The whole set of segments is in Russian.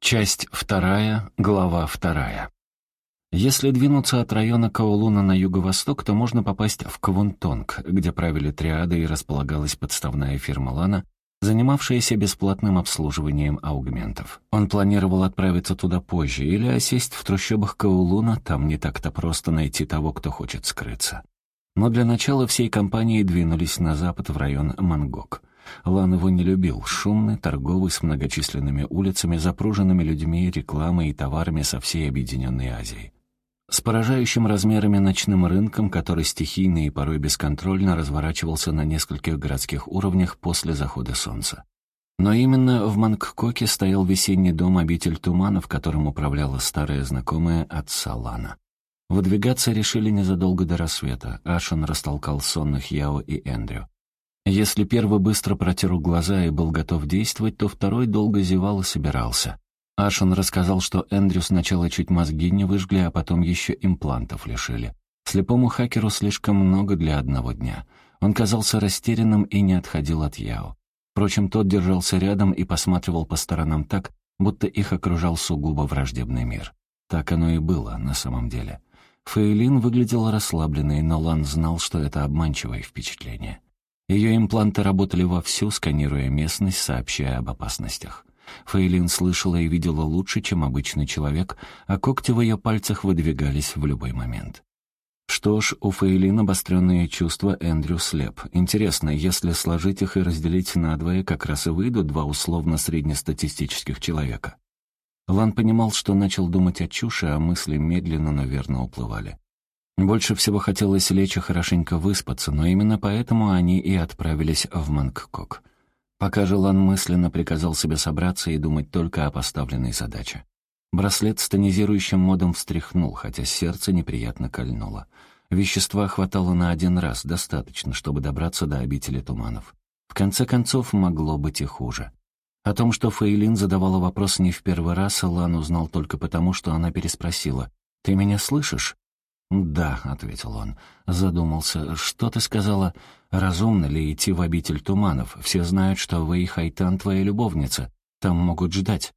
Часть вторая, глава вторая. Если двинуться от района Каолуна на юго-восток, то можно попасть в Кавунтонг, где правили триады и располагалась подставная фирма Лана, занимавшаяся бесплатным обслуживанием аугментов. Он планировал отправиться туда позже или осесть в трущобах Каолуна, там не так-то просто найти того, кто хочет скрыться. Но для начала всей компанией двинулись на запад в район Мангок. Лан его не любил, шумный, торговый, с многочисленными улицами, запруженными людьми, рекламой и товарами со всей Объединенной Азией. С поражающим размерами ночным рынком, который стихийно и порой бесконтрольно разворачивался на нескольких городских уровнях после захода солнца. Но именно в Мангкоке стоял весенний дом обитель тумана, в котором управляла старая знакомая отца Лана. Выдвигаться решили незадолго до рассвета. Ашен растолкал сонных Яо и Эндрю. Если первый быстро протер глаза и был готов действовать, то второй долго зевал и собирался. Ашен рассказал, что Эндрю сначала чуть мозги не выжгли, а потом еще имплантов лишили. Слепому хакеру слишком много для одного дня. Он казался растерянным и не отходил от Яо. Впрочем, тот держался рядом и посматривал по сторонам так, будто их окружал сугубо враждебный мир. Так оно и было на самом деле. Фейлин выглядел расслабленной, но Лан знал, что это обманчивое впечатление. Ее импланты работали вовсю, сканируя местность, сообщая об опасностях. Фейлин слышала и видела лучше, чем обычный человек, а когти в ее пальцах выдвигались в любой момент. Что ж, у Фейлин обостренные чувства Эндрю слеп. Интересно, если сложить их и разделить надвое, как раз и выйдут два условно-среднестатистических человека. Лан понимал, что начал думать о чуши, а мысли медленно, но верно уплывали. Больше всего хотелось лечь и хорошенько выспаться, но именно поэтому они и отправились в Мангкок. Пока же Лан мысленно приказал себе собраться и думать только о поставленной задаче. Браслет с тонизирующим модом встряхнул, хотя сердце неприятно кольнуло. Вещества хватало на один раз, достаточно, чтобы добраться до обители туманов. В конце концов, могло быть и хуже. О том, что Фейлин задавала вопрос не в первый раз, Лан узнал только потому, что она переспросила. «Ты меня слышишь?» «Да», — ответил он. Задумался. «Что ты сказала? Разумно ли идти в обитель туманов? Все знают, что Вэй Хайтан твоя любовница. Там могут ждать».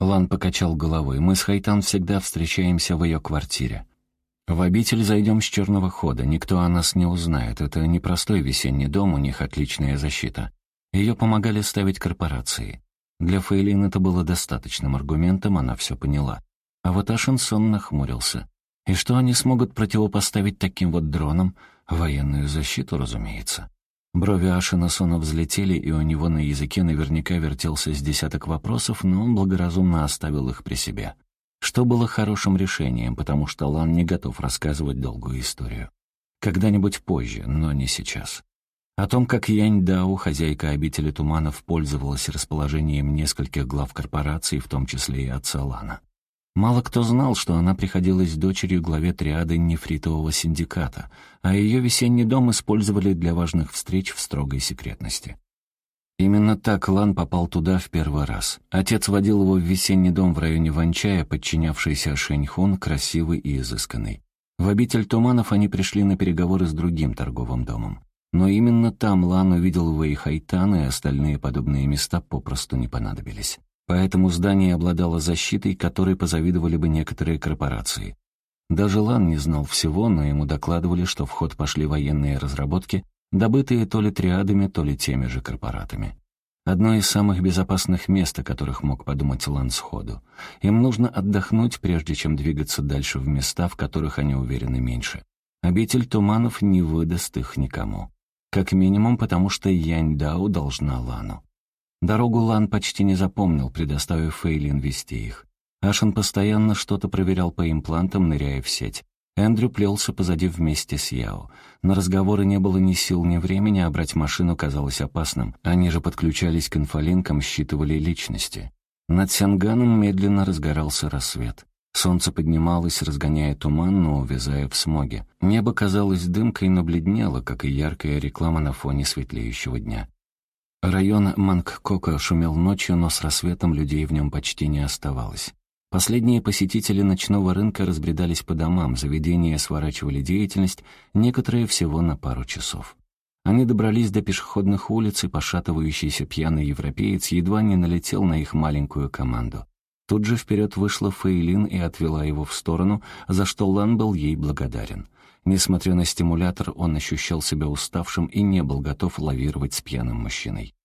Лан покачал головой. «Мы с Хайтан всегда встречаемся в ее квартире. В обитель зайдем с черного хода. Никто о нас не узнает. Это непростой весенний дом, у них отличная защита. Ее помогали ставить корпорации. Для Фейлин это было достаточным аргументом, она все поняла. А вот Ашинсон нахмурился. И что они смогут противопоставить таким вот дронам? Военную защиту, разумеется. Брови Ашинасона взлетели, и у него на языке наверняка вертелся с десяток вопросов, но он благоразумно оставил их при себе. Что было хорошим решением, потому что Лан не готов рассказывать долгую историю. Когда-нибудь позже, но не сейчас. О том, как Янь Дау, хозяйка обители туманов, пользовалась расположением нескольких глав корпораций, в том числе и отца Лана. Мало кто знал, что она приходилась дочерью главе триады нефритового синдиката, а ее весенний дом использовали для важных встреч в строгой секретности. Именно так Лан попал туда в первый раз. Отец водил его в весенний дом в районе Ванчая, подчинявшийся Шэньхун, красивый и изысканный. В обитель туманов они пришли на переговоры с другим торговым домом. Но именно там Лан увидел Вэй Хайтан, и остальные подобные места попросту не понадобились. Поэтому здание обладало защитой, которой позавидовали бы некоторые корпорации. Даже Лан не знал всего, но ему докладывали, что в ход пошли военные разработки, добытые то ли триадами, то ли теми же корпоратами. Одно из самых безопасных мест, о которых мог подумать Лан сходу. Им нужно отдохнуть, прежде чем двигаться дальше в места, в которых они уверены меньше. Обитель туманов не выдаст их никому. Как минимум, потому что Янь Дао должна Лану. Дорогу Лан почти не запомнил, предоставив Фейлин вести их. Ашен постоянно что-то проверял по имплантам, ныряя в сеть. Эндрю плелся позади вместе с Яо. На разговоры не было ни сил, ни времени, а брать машину казалось опасным. Они же подключались к инфолинкам, считывали личности. Над Сянганом медленно разгорался рассвет. Солнце поднималось, разгоняя туман, но увязая в смоге. Небо казалось дымкой, но бледнело, как и яркая реклама на фоне светлеющего дня. Район Мангкока шумел ночью, но с рассветом людей в нем почти не оставалось. Последние посетители ночного рынка разбредались по домам, заведения сворачивали деятельность, некоторые всего на пару часов. Они добрались до пешеходных улиц, и пошатывающийся пьяный европеец едва не налетел на их маленькую команду. Тут же вперед вышла Фейлин и отвела его в сторону, за что Лан был ей благодарен. Несмотря на стимулятор, он ощущал себя уставшим и не был готов лавировать с пьяным мужчиной.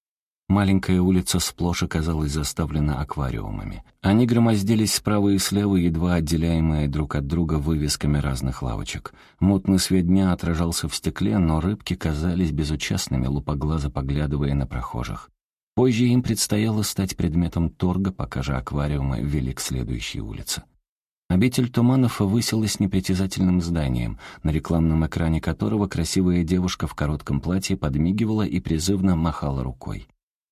Маленькая улица сплошь оказалась заставлена аквариумами. Они громоздились справа и слева, едва отделяемые друг от друга вывесками разных лавочек. Мутный свет дня отражался в стекле, но рыбки казались безучастными, лупоглазо поглядывая на прохожих. Позже им предстояло стать предметом торга, пока же аквариумы вели к следующей улице. Обитель туманов высилась непритязательным зданием, на рекламном экране которого красивая девушка в коротком платье подмигивала и призывно махала рукой.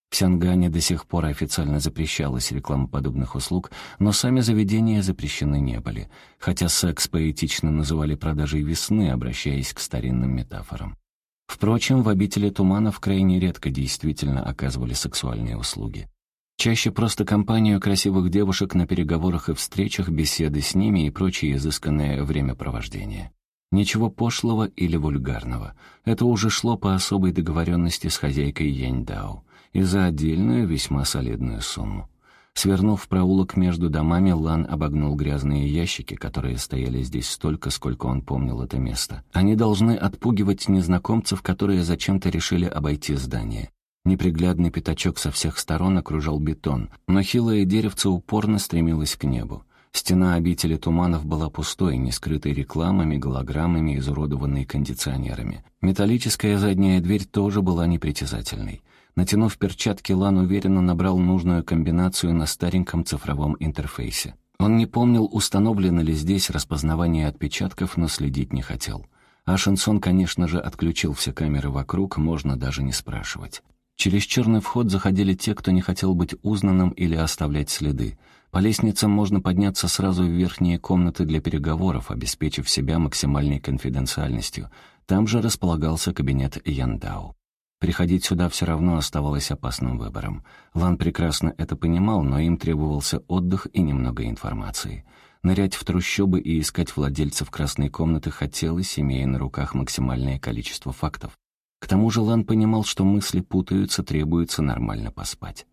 В Сянгане до сих пор официально запрещалась реклама подобных услуг, но сами заведения запрещены не были, хотя секс поэтично называли продажей весны, обращаясь к старинным метафорам. Впрочем, в обители туманов крайне редко действительно оказывали сексуальные услуги. Чаще просто компанию красивых девушек на переговорах и встречах, беседы с ними и прочее изысканное времяпровождение. Ничего пошлого или вульгарного. Это уже шло по особой договоренности с хозяйкой Яньдао и за отдельную весьма солидную сумму. Свернув проулок между домами, Лан обогнул грязные ящики, которые стояли здесь столько, сколько он помнил это место. Они должны отпугивать незнакомцев, которые зачем-то решили обойти здание. Неприглядный пятачок со всех сторон окружал бетон, но хилое деревце упорно стремилось к небу. Стена обители туманов была пустой, не скрытой рекламами, голограммами, изуродованной кондиционерами. Металлическая задняя дверь тоже была непритязательной. Натянув перчатки, Лан уверенно набрал нужную комбинацию на стареньком цифровом интерфейсе. Он не помнил, установлено ли здесь распознавание отпечатков, но следить не хотел. А Шансон, конечно же, отключил все камеры вокруг, можно даже не спрашивать. Через черный вход заходили те, кто не хотел быть узнанным или оставлять следы. По лестницам можно подняться сразу в верхние комнаты для переговоров, обеспечив себя максимальной конфиденциальностью. Там же располагался кабинет Яндау. Приходить сюда все равно оставалось опасным выбором. Лан прекрасно это понимал, но им требовался отдых и немного информации. Нырять в трущобы и искать владельцев красной комнаты хотелось, имея на руках максимальное количество фактов. К тому же Лан понимал, что мысли путаются, требуется нормально поспать.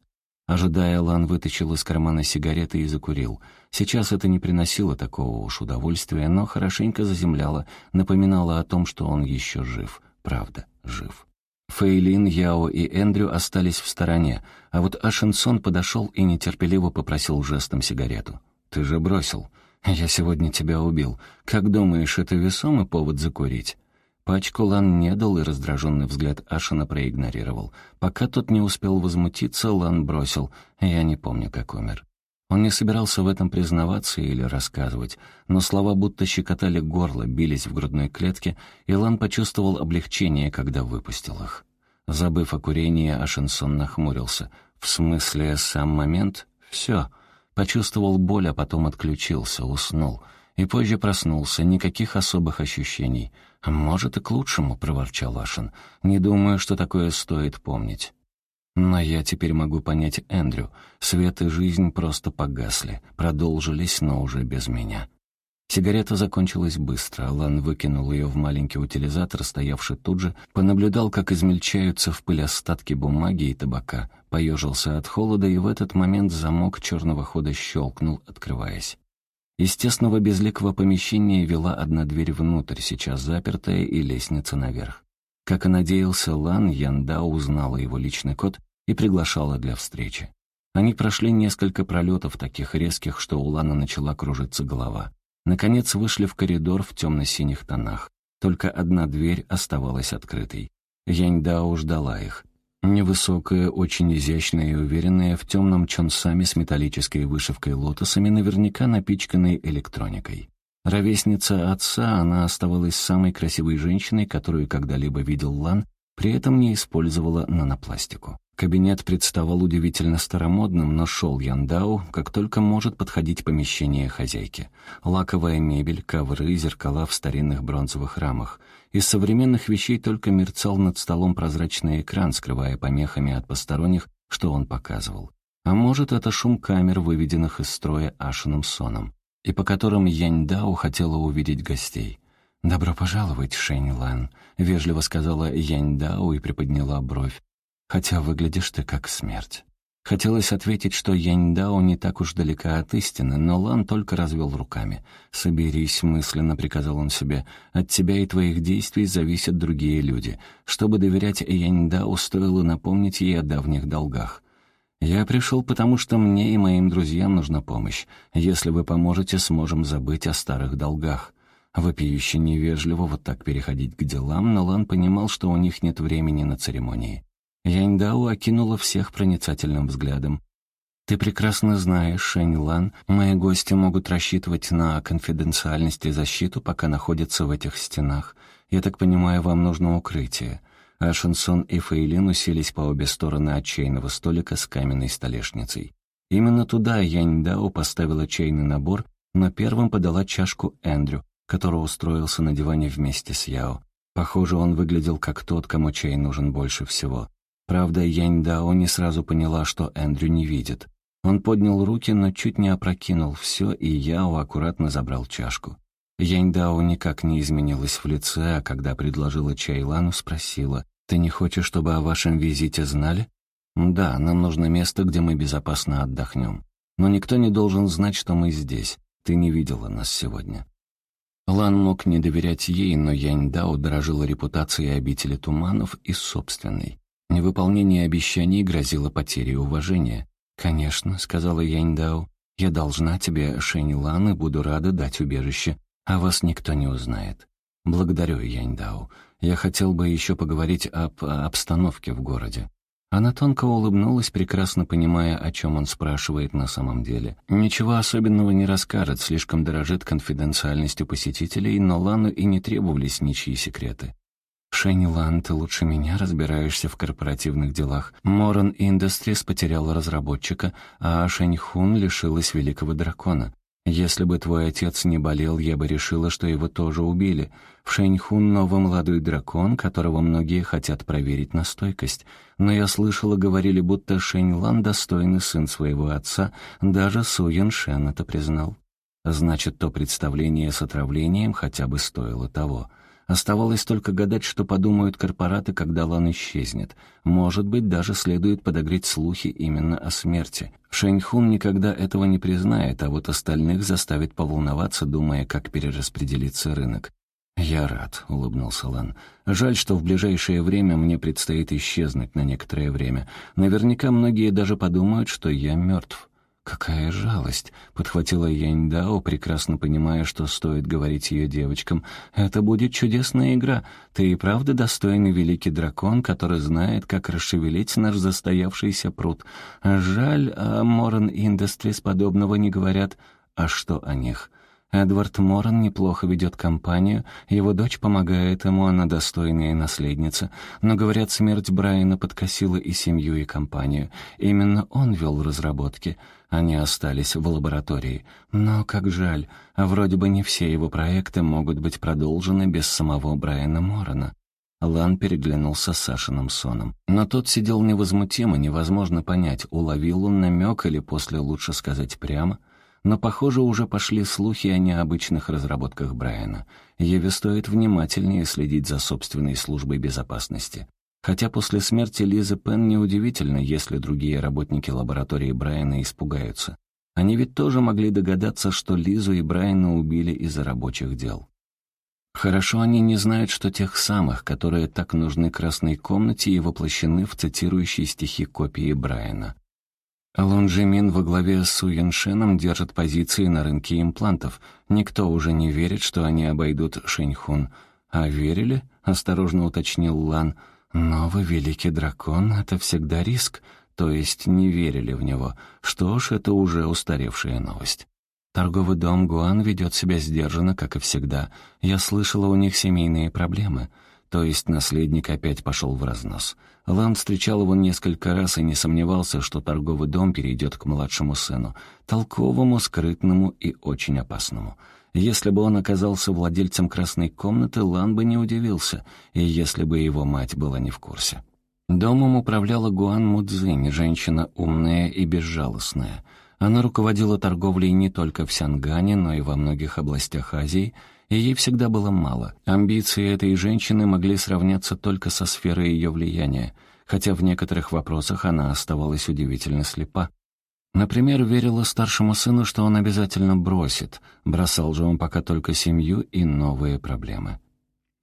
Ожидая, Лан вытащил из кармана сигареты и закурил. Сейчас это не приносило такого уж удовольствия, но хорошенько заземляло, напоминало о том, что он еще жив. Правда, жив. Фейлин, Яо и Эндрю остались в стороне, а вот Ашенсон подошел и нетерпеливо попросил жестом сигарету. «Ты же бросил. Я сегодня тебя убил. Как думаешь, это весомый повод закурить?» Пачку Лан не дал и раздраженный взгляд Ашена проигнорировал. Пока тот не успел возмутиться, Лан бросил. «Я не помню, как умер». Он не собирался в этом признаваться или рассказывать, но слова будто щекотали горло, бились в грудной клетке, и Лан почувствовал облегчение, когда выпустил их. Забыв о курении, Ашенсон нахмурился. «В смысле, сам момент? Все». Почувствовал боль, а потом отключился, уснул. И позже проснулся, никаких особых ощущений. «Может, и к лучшему», — проворчал Ашин. «Не думаю, что такое стоит помнить». Но я теперь могу понять Эндрю. Свет и жизнь просто погасли, продолжились, но уже без меня. Сигарета закончилась быстро. Алан выкинул ее в маленький утилизатор, стоявший тут же, понаблюдал, как измельчаются в пыль остатки бумаги и табака, поежился от холода, и в этот момент замок черного хода щелкнул, открываясь. Из тесного безликого помещения вела одна дверь внутрь, сейчас запертая, и лестница наверх. Как и надеялся Лан, Янда узнала его личный код и приглашала для встречи. Они прошли несколько пролетов, таких резких, что у Лана начала кружиться голова. Наконец вышли в коридор в темно-синих тонах. Только одна дверь оставалась открытой. Яньдао ждала их. Невысокая, очень изящная и уверенная, в темном чонсаме с металлической вышивкой лотосами, наверняка напичканной электроникой. Ровесница отца, она оставалась самой красивой женщиной, которую когда-либо видел Лан, при этом не использовала нанопластику. Кабинет представал удивительно старомодным, но шел Яндау, как только может подходить помещение хозяйки. Лаковая мебель, ковры, зеркала в старинных бронзовых рамах. Из современных вещей только мерцал над столом прозрачный экран, скрывая помехами от посторонних, что он показывал. А может, это шум камер, выведенных из строя Ашином Соном и по которым Яньдао хотела увидеть гостей. «Добро пожаловать, Шэнь Лан», — вежливо сказала Яньдао и приподняла бровь. «Хотя выглядишь ты как смерть». Хотелось ответить, что Яньдао не так уж далека от истины, но Лан только развел руками. «Соберись», — мысленно приказал он себе. «От тебя и твоих действий зависят другие люди. Чтобы доверять Яньдао, стоило напомнить ей о давних долгах». «Я пришел, потому что мне и моим друзьям нужна помощь. Если вы поможете, сможем забыть о старых долгах». Вопиюще невежливо вот так переходить к делам, но Лан понимал, что у них нет времени на церемонии. Яньдао окинула всех проницательным взглядом. «Ты прекрасно знаешь, Шэнь Лан, мои гости могут рассчитывать на конфиденциальность и защиту, пока находятся в этих стенах. Я так понимаю, вам нужно укрытие». А Шансон и Фейлин уселись по обе стороны от чайного столика с каменной столешницей. Именно туда Янь Дао поставила чайный набор, но первым подала чашку Эндрю, который устроился на диване вместе с Яо. Похоже, он выглядел как тот, кому чай нужен больше всего. Правда, Янь Дао не сразу поняла, что Эндрю не видит. Он поднял руки, но чуть не опрокинул все, и Яо аккуратно забрал чашку. Янь Дао никак не изменилась в лице, а когда предложила чай Лану, спросила, «Ты не хочешь, чтобы о вашем визите знали?» «Да, нам нужно место, где мы безопасно отдохнем. Но никто не должен знать, что мы здесь. Ты не видела нас сегодня». Лан мог не доверять ей, но Янь Дао дорожила репутацией обители туманов и собственной. Невыполнение обещаний грозило потерей уважения. «Конечно», — сказала Янь Дао, — «я должна тебе, Шэнь Лан, и буду рада дать убежище, а вас никто не узнает». «Благодарю, Янь Дао. Я хотел бы еще поговорить об обстановке в городе». Она тонко улыбнулась, прекрасно понимая, о чем он спрашивает на самом деле. Ничего особенного не расскажет, слишком дорожит конфиденциальностью посетителей, но Лану и не требовались ничьи секреты. «Шенни Лан, ты лучше меня разбираешься в корпоративных делах. Моран Industries потерял разработчика, а Шэнь Хун лишилась великого дракона. Если бы твой отец не болел, я бы решила, что его тоже убили. В Шэньхун новый молодой дракон, которого многие хотят проверить на стойкость. Но я слышала, говорили, будто Шэньлан достойный сын своего отца, даже Су Яншен это признал. Значит, то представление с отравлением хотя бы стоило того. Оставалось только гадать, что подумают корпораты, когда Лан исчезнет. Может быть, даже следует подогреть слухи именно о смерти. Шэньхун никогда этого не признает, а вот остальных заставит поволноваться, думая, как перераспределится рынок. «Я рад», — улыбнулся Лан. «Жаль, что в ближайшее время мне предстоит исчезнуть на некоторое время. Наверняка многие даже подумают, что я мертв». «Какая жалость!» — подхватила Яньдао, прекрасно понимая, что стоит говорить ее девочкам. «Это будет чудесная игра. Ты и правда достойный великий дракон, который знает, как расшевелить наш застоявшийся пруд. Жаль, о Моран Industries подобного не говорят. А что о них?» Эдвард Моран неплохо ведет компанию, его дочь помогает ему, она достойная наследница. Но, говорят, смерть Брайана подкосила и семью, и компанию. Именно он вел разработки. Они остались в лаборатории. Но как жаль, а вроде бы не все его проекты могут быть продолжены без самого Брайана Морана. Лан переглянулся с Сашиным соном. Но тот сидел невозмутимо, невозможно понять, уловил он намек или после лучше сказать прямо — но, похоже, уже пошли слухи о необычных разработках Брайана. Еве стоит внимательнее следить за собственной службой безопасности. Хотя после смерти Лизы Пен неудивительно, если другие работники лаборатории Брайана испугаются. Они ведь тоже могли догадаться, что Лизу и Брайана убили из-за рабочих дел. Хорошо они не знают, что тех самых, которые так нужны красной комнате и воплощены в цитирующие стихи копии Брайана. Лонжимин во главе с Суяншеном держит позиции на рынке имплантов. Никто уже не верит, что они обойдут Шэньхун. А верили? Осторожно уточнил Лан. Новый великий дракон — это всегда риск. То есть не верили в него. Что ж, это уже устаревшая новость. Торговый дом Гуан ведет себя сдержанно, как и всегда. Я слышала, у них семейные проблемы. То есть наследник опять пошел в разнос. Лан встречал его несколько раз и не сомневался, что торговый дом перейдет к младшему сыну, толковому, скрытному и очень опасному. Если бы он оказался владельцем красной комнаты, Лан бы не удивился, и если бы его мать была не в курсе. Домом управляла Гуан Мудзинь, женщина умная и безжалостная. Она руководила торговлей не только в Сянгане, но и во многих областях Азии — и ей всегда было мало. Амбиции этой женщины могли сравняться только со сферой ее влияния. хотя в некоторых вопросах она оставалась удивительно слепа. Например, верила старшему сыну, что он обязательно бросит, бросал же он пока только семью и новые проблемы.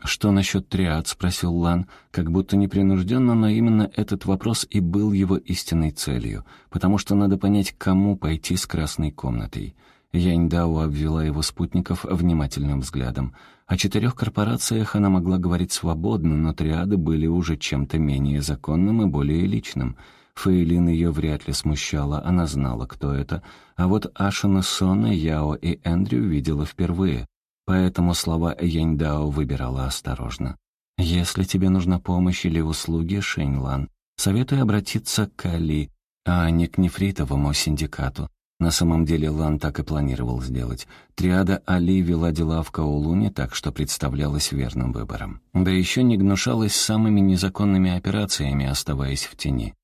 «Что насчет триад?» — спросил Лан, как будто непринужденно, но именно этот вопрос и был его истинной целью, потому что надо понять, кому пойти с красной комнатой. Янь Дао обвела его спутников внимательным взглядом. О четырех корпорациях она могла говорить свободно, но триады были уже чем-то менее законным и более личным. Фейлин ее вряд ли смущала, она знала, кто это, а вот Ашина Сона, Яо и Эндрю видела впервые поэтому слова Яньдао выбирала осторожно. «Если тебе нужна помощь или услуги, Шэньлан, советую обратиться к Али, а не к нефритовому синдикату. На самом деле Лан так и планировал сделать. Триада Али вела дела в Каулуне, так что представлялась верным выбором. Да еще не гнушалась самыми незаконными операциями, оставаясь в тени.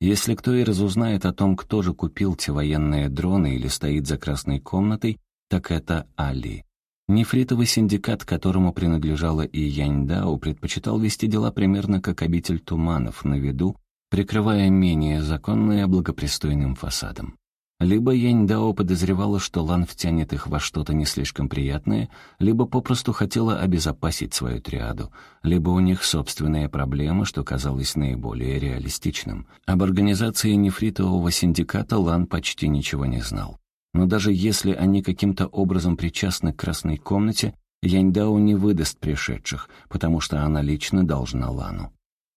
Если кто и разузнает о том, кто же купил те военные дроны или стоит за красной комнатой, так это Али. Нефритовый синдикат, которому принадлежала и Яньдао, предпочитал вести дела примерно как обитель туманов на виду, прикрывая менее законное благопристойным фасадом. Либо Яньдао подозревала, что Лан втянет их во что-то не слишком приятное, либо попросту хотела обезопасить свою триаду, либо у них собственные проблемы, что казалось наиболее реалистичным. Об организации нефритового синдиката Лан почти ничего не знал. Но даже если они каким-то образом причастны к красной комнате, Яньдао не выдаст пришедших, потому что она лично должна Лану.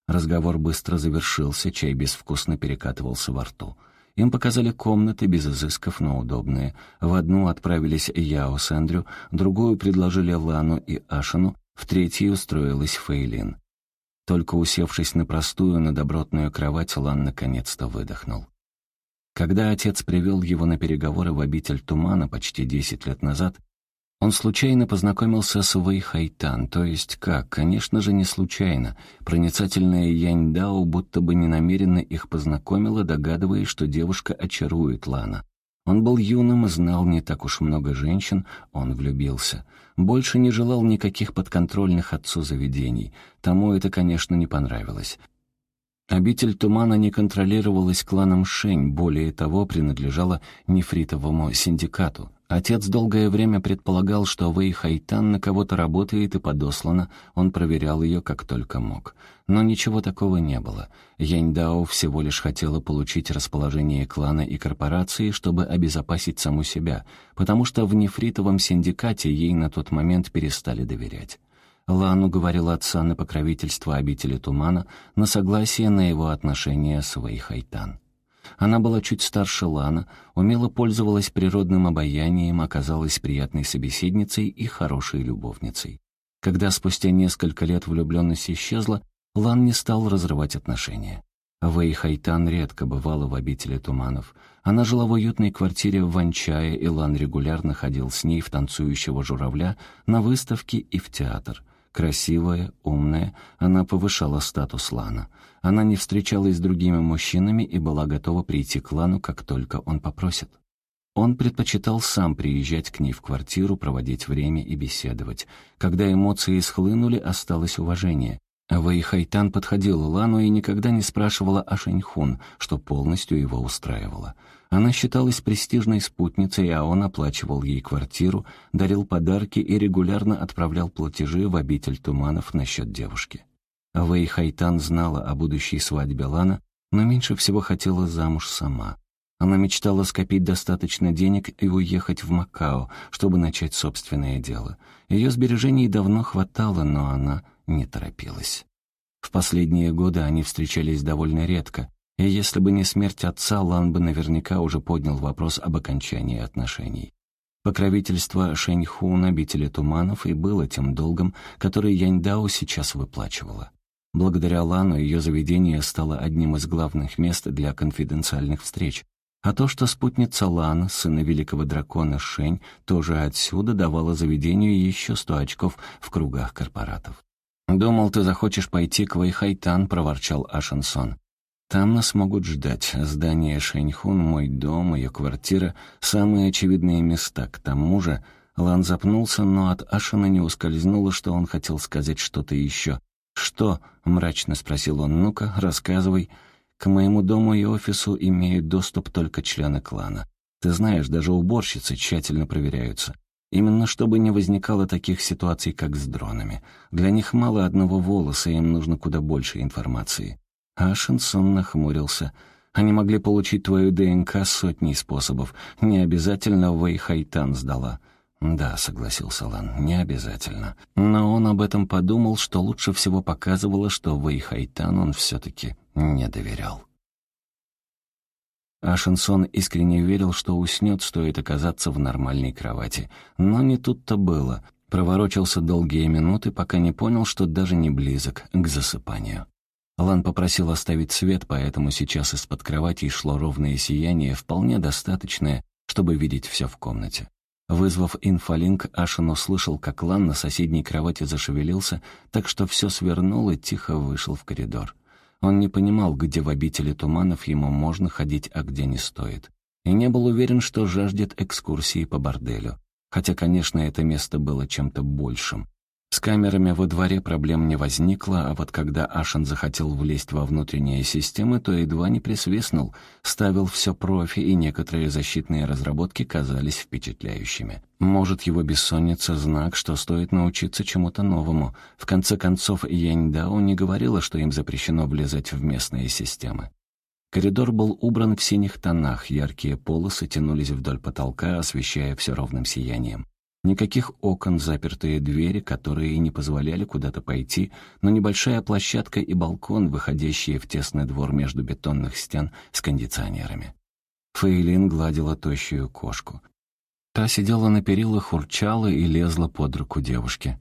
Разговор быстро завершился, чай безвкусно перекатывался во рту. Им показали комнаты без изысков, но удобные. В одну отправились Яо с Эндрю, другую предложили Лану и Ашину, в третью устроилась Фейлин. Только усевшись на простую, на добротную кровать, Лан наконец-то выдохнул. Когда отец привел его на переговоры в обитель Тумана почти десять лет назад, он случайно познакомился с Вэй Хайтан, то есть как? Конечно же, не случайно. Проницательная Янь Дао будто бы ненамеренно их познакомила, догадываясь, что девушка очарует Лана. Он был юным знал не так уж много женщин, он влюбился. Больше не желал никаких подконтрольных отцу заведений. Тому это, конечно, не понравилось. Обитель тумана не контролировалась кланом Шень, более того, принадлежала нефритовому синдикату. Отец долгое время предполагал, что Вэй Хайтан на кого-то работает и подослана, он проверял ее как только мог. Но ничего такого не было. Яньдао всего лишь хотела получить расположение клана и корпорации, чтобы обезопасить саму себя, потому что в нефритовом синдикате ей на тот момент перестали доверять. Лан уговорил отца на покровительство обители Тумана, на согласие на его отношения с Вэйхайтан. Она была чуть старше Лана, умело пользовалась природным обаянием, оказалась приятной собеседницей и хорошей любовницей. Когда спустя несколько лет влюбленность исчезла, Лан не стал разрывать отношения. Вэй Хайтан редко бывала в обители туманов. Она жила в уютной квартире в Ванчае, и Лан регулярно ходил с ней в танцующего журавля, на выставки и в театр — Красивая, умная, она повышала статус Лана. Она не встречалась с другими мужчинами и была готова прийти к Лану, как только он попросит. Он предпочитал сам приезжать к ней в квартиру, проводить время и беседовать. Когда эмоции схлынули, осталось уважение. Вэй Хайтан подходила Лану и никогда не спрашивала о Шэньхун, что полностью его устраивало. Она считалась престижной спутницей, а он оплачивал ей квартиру, дарил подарки и регулярно отправлял платежи в обитель туманов насчет девушки. Вэй Хайтан знала о будущей свадьбе Лана, но меньше всего хотела замуж сама. Она мечтала скопить достаточно денег и уехать в Макао, чтобы начать собственное дело. Ее сбережений давно хватало, но она не торопилась. В последние годы они встречались довольно редко, и если бы не смерть отца, Лан бы наверняка уже поднял вопрос об окончании отношений. Покровительство Шэньхун, обители туманов, и было тем долгом, который Яньдао сейчас выплачивала. Благодаря Лану ее заведение стало одним из главных мест для конфиденциальных встреч, а то, что спутница Лана, сына великого дракона Шэнь, тоже отсюда давала заведению еще сто очков в кругах корпоратов. «Думал, ты захочешь пойти к Вэйхайтан», — проворчал Ашенсон. Там нас могут ждать. Здание Шэньхун, мой дом, ее квартира — самые очевидные места. К тому же Лан запнулся, но от Ашина не ускользнуло, что он хотел сказать что-то еще. «Что?» — мрачно спросил он. «Ну-ка, рассказывай». «К моему дому и офису имеют доступ только члены клана. Ты знаешь, даже уборщицы тщательно проверяются. Именно чтобы не возникало таких ситуаций, как с дронами. Для них мало одного волоса, им нужно куда больше информации». Ашенсон нахмурился. «Они могли получить твою ДНК сотней способов. Не обязательно Вэй Хайтан сдала». «Да», — согласился Лан, — «не обязательно». Но он об этом подумал, что лучше всего показывало, что Вэй Хайтан он все-таки не доверял. Ашенсон искренне верил, что уснет, стоит оказаться в нормальной кровати. Но не тут-то было. Проворочился долгие минуты, пока не понял, что даже не близок к засыпанию. Лан попросил оставить свет, поэтому сейчас из-под кровати шло ровное сияние, вполне достаточное, чтобы видеть все в комнате. Вызвав инфолинк, Ашин услышал, как Лан на соседней кровати зашевелился, так что все свернул и тихо вышел в коридор. Он не понимал, где в обители туманов ему можно ходить, а где не стоит. И не был уверен, что жаждет экскурсии по борделю. Хотя, конечно, это место было чем-то большим. С камерами во дворе проблем не возникло, а вот когда Ашен захотел влезть во внутренние системы, то едва не присвистнул, ставил все профи, и некоторые защитные разработки казались впечатляющими. Может, его бессонница — знак, что стоит научиться чему-то новому. В конце концов, Янь Дао не говорила, что им запрещено влезать в местные системы. Коридор был убран в синих тонах, яркие полосы тянулись вдоль потолка, освещая все ровным сиянием. Никаких окон, запертые двери, которые и не позволяли куда-то пойти, но небольшая площадка и балкон, выходящие в тесный двор между бетонных стен с кондиционерами. Фейлин гладила тощую кошку. Та сидела на перилах, урчала и лезла под руку девушки.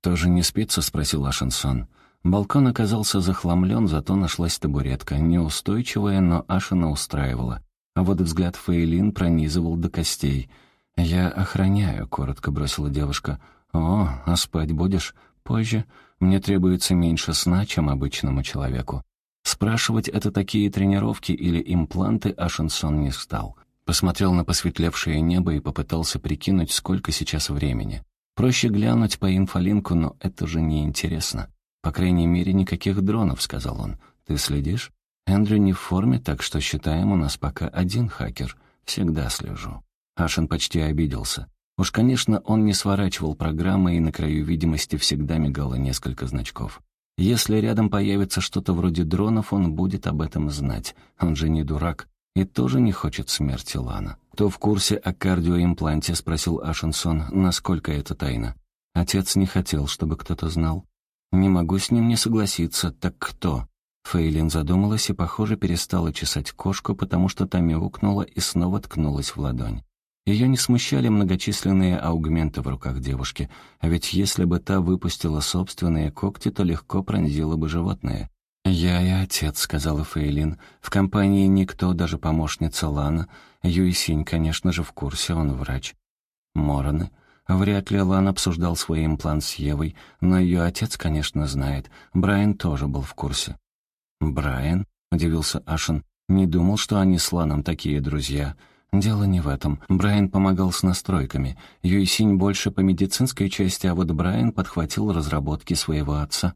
«Тоже не спится?» — спросил Ашенсон. Балкон оказался захламлен, зато нашлась табуретка, неустойчивая, но Ашина устраивала. А вот взгляд Фейлин пронизывал до костей — «Я охраняю», — коротко бросила девушка. «О, а спать будешь? Позже. Мне требуется меньше сна, чем обычному человеку». Спрашивать, это такие тренировки или импланты, Ашенсон не стал. Посмотрел на посветлевшее небо и попытался прикинуть, сколько сейчас времени. Проще глянуть по инфолинку, но это же неинтересно. «По крайней мере, никаких дронов», — сказал он. «Ты следишь?» «Эндрю не в форме, так что считаем, у нас пока один хакер. Всегда слежу». Ашин почти обиделся. Уж, конечно, он не сворачивал программы, и на краю видимости всегда мигало несколько значков. Если рядом появится что-то вроде дронов, он будет об этом знать. Он же не дурак и тоже не хочет смерти Лана. «Кто в курсе о кардиоимпланте?» — спросил Ашинсон. «Насколько это тайна?» Отец не хотел, чтобы кто-то знал. «Не могу с ним не согласиться. Так кто?» Фейлин задумалась и, похоже, перестала чесать кошку, потому что та мяукнула и снова ткнулась в ладонь. Ее не смущали многочисленные аугменты в руках девушки, а ведь если бы та выпустила собственные когти, то легко пронзила бы животное. «Я и отец», — сказала Фейлин. «В компании никто, даже помощница Лана. Юйсинь, конечно же, в курсе, он врач». «Мороны?» Вряд ли Лан обсуждал свой имплант с Евой, но ее отец, конечно, знает. Брайан тоже был в курсе. «Брайан?» — удивился Ашен. «Не думал, что они с Ланом такие друзья». Дело не в этом. Брайан помогал с настройками. Юйсинь больше по медицинской части, а вот Брайан подхватил разработки своего отца.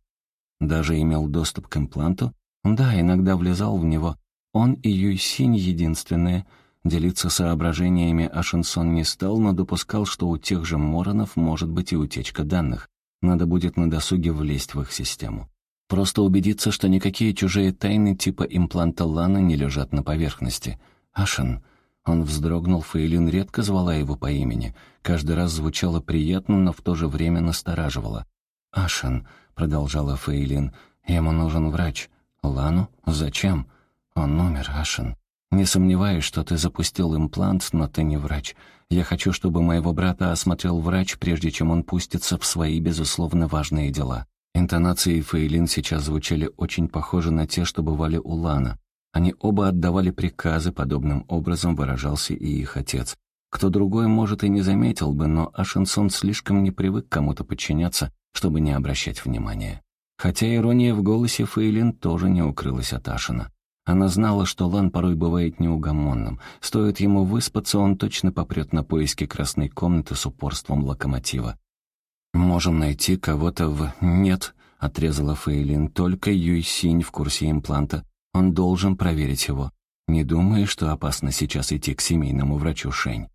Даже имел доступ к импланту? Да, иногда влезал в него. Он и Юйсинь единственные. Делиться соображениями Ашинсон не стал, но допускал, что у тех же Моронов может быть и утечка данных. Надо будет на досуге влезть в их систему. Просто убедиться, что никакие чужие тайны типа импланта Лана не лежат на поверхности. Ашин, он вздрогнул, Фейлин редко звала его по имени. Каждый раз звучало приятно, но в то же время настораживало. «Ашен», — продолжала Фейлин, — «ему нужен врач». «Лану? Зачем?» «Он умер, Ашен. Не сомневаюсь, что ты запустил имплант, но ты не врач. Я хочу, чтобы моего брата осмотрел врач, прежде чем он пустится в свои, безусловно, важные дела». Интонации Фейлин сейчас звучали очень похоже на те, что бывали у Лана. Они оба отдавали приказы, подобным образом выражался и их отец. Кто другой, может, и не заметил бы, но Ашенсон слишком не привык кому-то подчиняться, чтобы не обращать внимания. Хотя ирония в голосе Фейлин тоже не укрылась от Ашина. Она знала, что Лан порой бывает неугомонным. Стоит ему выспаться, он точно попрет на поиски красной комнаты с упорством локомотива. «Можем найти кого-то в...» «Нет», отрезала Фейлин. «Только Юйсинь в курсе импланта. Он должен проверить его. Не думаю, что опасно сейчас идти к семейному врачу Шень?»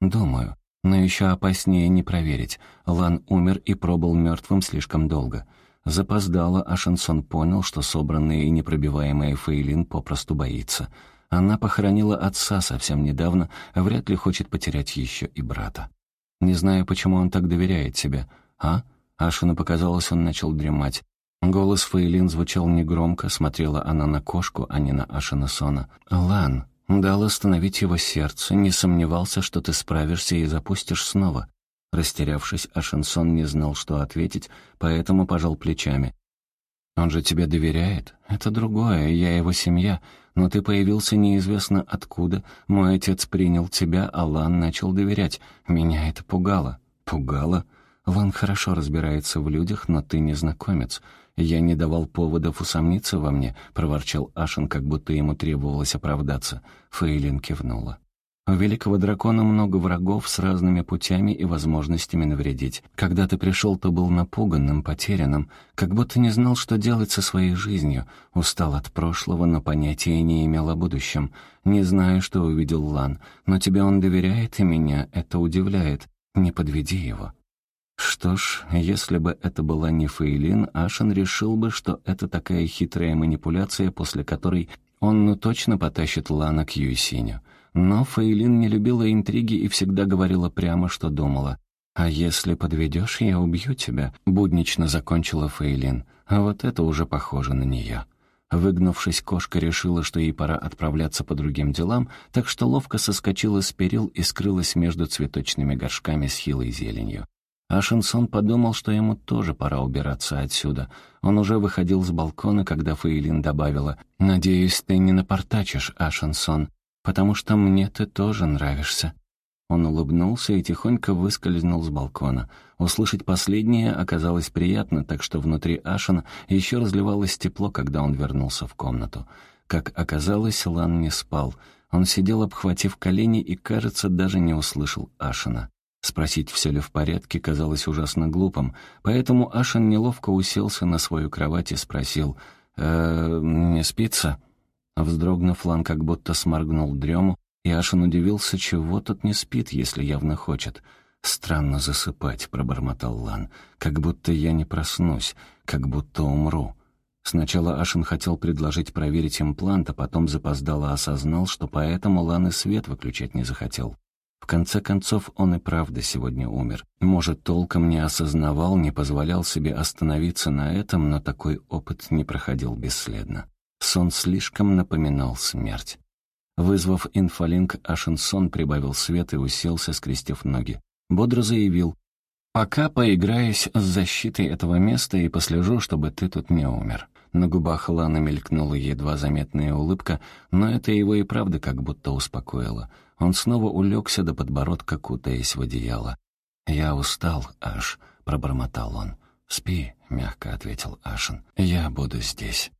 «Думаю. Но еще опаснее не проверить. Лан умер и пробыл мертвым слишком долго. Запоздало, а Шансон понял, что собранная и непробиваемая Фейлин попросту боится. Она похоронила отца совсем недавно, а вряд ли хочет потерять еще и брата. Не знаю, почему он так доверяет тебе. А? Ашину показалось, он начал дремать. Голос Фейлин звучал негромко, смотрела она на кошку, а не на Ашина Сона. «Лан, дал остановить его сердце, не сомневался, что ты справишься и запустишь снова». Растерявшись, Ашинсон не знал, что ответить, поэтому пожал плечами. «Он же тебе доверяет? Это другое, я его семья. Но ты появился неизвестно откуда. Мой отец принял тебя, а Лан начал доверять. Меня это пугало». «Пугало?» Лан хорошо разбирается в людях, но ты незнакомец. Я не давал поводов усомниться во мне», — проворчал Ашин, как будто ему требовалось оправдаться. Фейлин кивнула. У великого дракона много врагов с разными путями и возможностями навредить. Когда ты пришел, то был напуганным, потерянным, как будто не знал, что делать со своей жизнью. Устал от прошлого, но понятия не имел о будущем. Не знаю, что увидел Лан, но тебе он доверяет, и меня это удивляет. Не подведи его. Что ж, если бы это была не Фейлин, Ашен решил бы, что это такая хитрая манипуляция, после которой он ну точно потащит Лана к Юйсиню. Но Фейлин не любила интриги и всегда говорила прямо, что думала. «А если подведешь, я убью тебя», — буднично закончила Фейлин. А вот это уже похоже на нее. Выгнувшись, кошка решила, что ей пора отправляться по другим делам, так что ловко соскочила с перил и скрылась между цветочными горшками с хилой зеленью. А Шинсон подумал, что ему тоже пора убираться отсюда. Он уже выходил с балкона, когда Фейлин добавила «Надеюсь, ты не напортачишь, Ашенсон потому что мне ты тоже нравишься». Он улыбнулся и тихонько выскользнул с балкона. Услышать последнее оказалось приятно, так что внутри Ашена еще разливалось тепло, когда он вернулся в комнату. Как оказалось, Лан не спал. Он сидел, обхватив колени, и, кажется, даже не услышал Ашена. Спросить, все ли в порядке, казалось ужасно глупым, поэтому Ашен неловко уселся на свою кровать и спросил «Э, «Не спится?» Вздрогнув, Лан как будто сморгнул дрему, и Ашин удивился, чего тот не спит, если явно хочет. «Странно засыпать», — пробормотал Лан, «как будто я не проснусь, как будто умру». Сначала Ашин хотел предложить проверить имплант, а потом запоздало осознал, что поэтому Лан и свет выключать не захотел. В конце концов, он и правда сегодня умер. Может, толком не осознавал, не позволял себе остановиться на этом, но такой опыт не проходил бесследно. Сон слишком напоминал смерть. Вызвав инфолинк, Ашенсон прибавил свет и уселся, скрестив ноги. Бодро заявил, «Пока поиграюсь с защитой этого места и послежу, чтобы ты тут не умер». На губах Ланы мелькнула едва заметная улыбка, но это его и правда как будто успокоило. Он снова улегся до подбородка, кутаясь в одеяло. «Я устал, Аш», — пробормотал он. «Спи», — мягко ответил Ашен. «Я буду здесь».